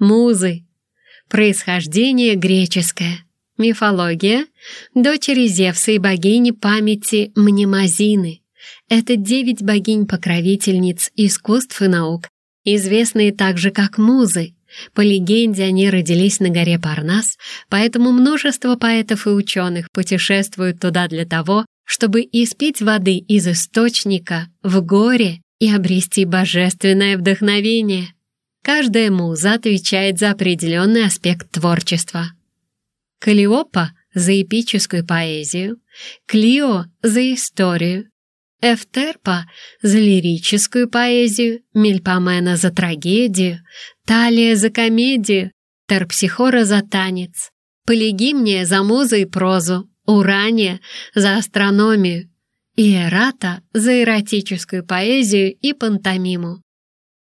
Музы. Происхождение греческое. Мифология — дочери Зевса и богини памяти Мнемозины. Это девять богинь-покровительниц искусств и наук, известные также как музы. По легенде, они родились на горе Парнас, поэтому множество поэтов и ученых путешествуют туда для того, чтобы испить воды из источника в горе и обрести божественное вдохновение. Каждая муза отвечает за определенный аспект творчества. Калиопа — за эпическую поэзию, Клио — за историю, Эфтерпа — за лирическую поэзию, Мельпомена — за трагедию, Талия — за комедию, Терпсихора — за танец, Полигимния — за музу и прозу, Урания — за астрономию, Иерата — за эротическую поэзию и пантомиму.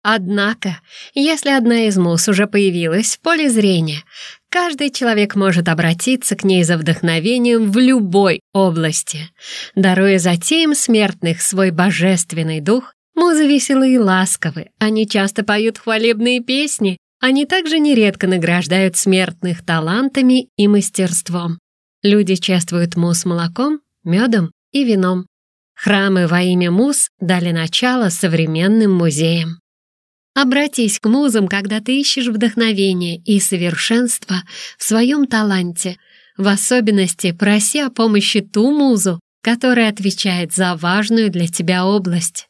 Однако, если одна из мус уже появилась в поле зрения, каждый человек может обратиться к ней за вдохновением в любой области. Даруя затеям смертных свой божественный дух, музы веселы и ласковы, они часто поют хвалебные песни, они также нередко награждают смертных талантами и мастерством. Люди чествуют мус молоком, медом и вином. Храмы во имя мус дали начало современным музеям. Обратись к музам, когда ты ищешь вдохновение и совершенство в своем таланте. В особенности проси о помощи ту музу, которая отвечает за важную для тебя область.